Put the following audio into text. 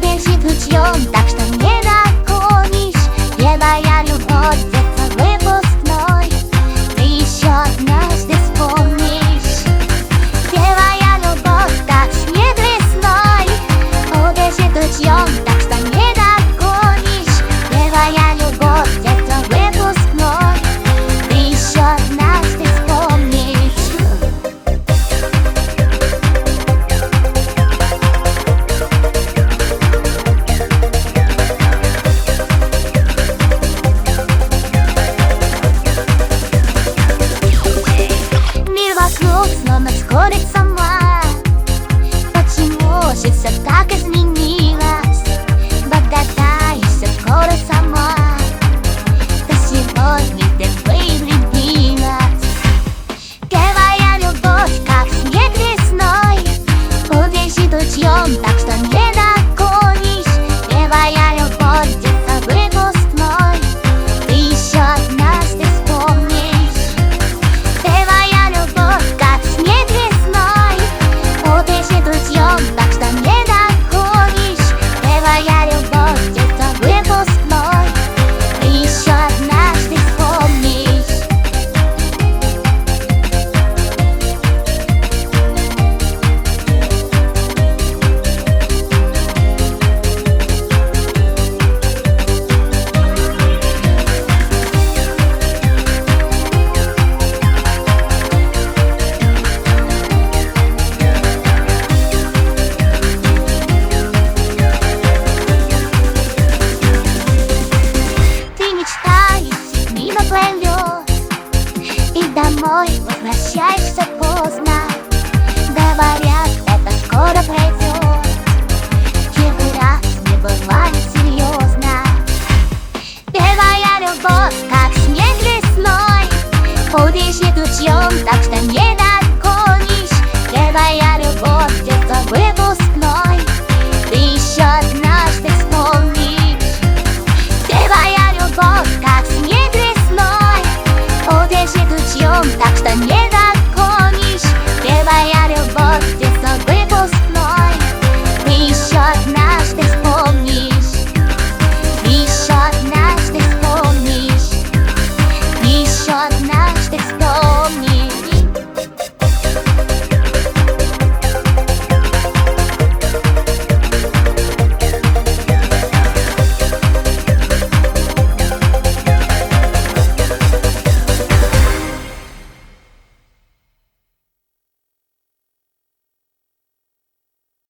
激し спорить сама. Почему же все так изменилось? Благодарайся скоро сама. Ты сегодня ты влюбилась. Первая любовь, как снег весной Убежит ручьем, так что не домой. Возвращаешься поздно. Говорят, это скоро произойдет not now.